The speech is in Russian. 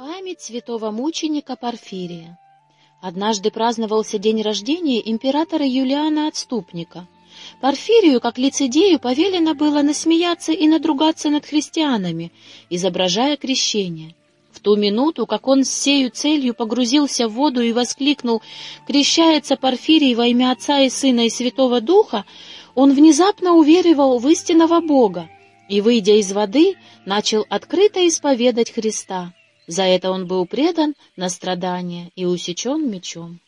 Память святого мученика Порфирия. Однажды праздновался день рождения императора Юлиана Отступника. Порфирию, как лицедею, повелено было насмеяться и надругаться над христианами, изображая крещение. В ту минуту, как он с сею целью погрузился в воду и воскликнул «Крещается Порфирий во имя Отца и Сына и Святого Духа», он внезапно уверовал в истинного Бога и, выйдя из воды, начал открыто исповедать Христа. За это он был предан на страдания и усечен мечом.